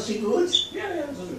was hij nem Ja, ja, dat is goed.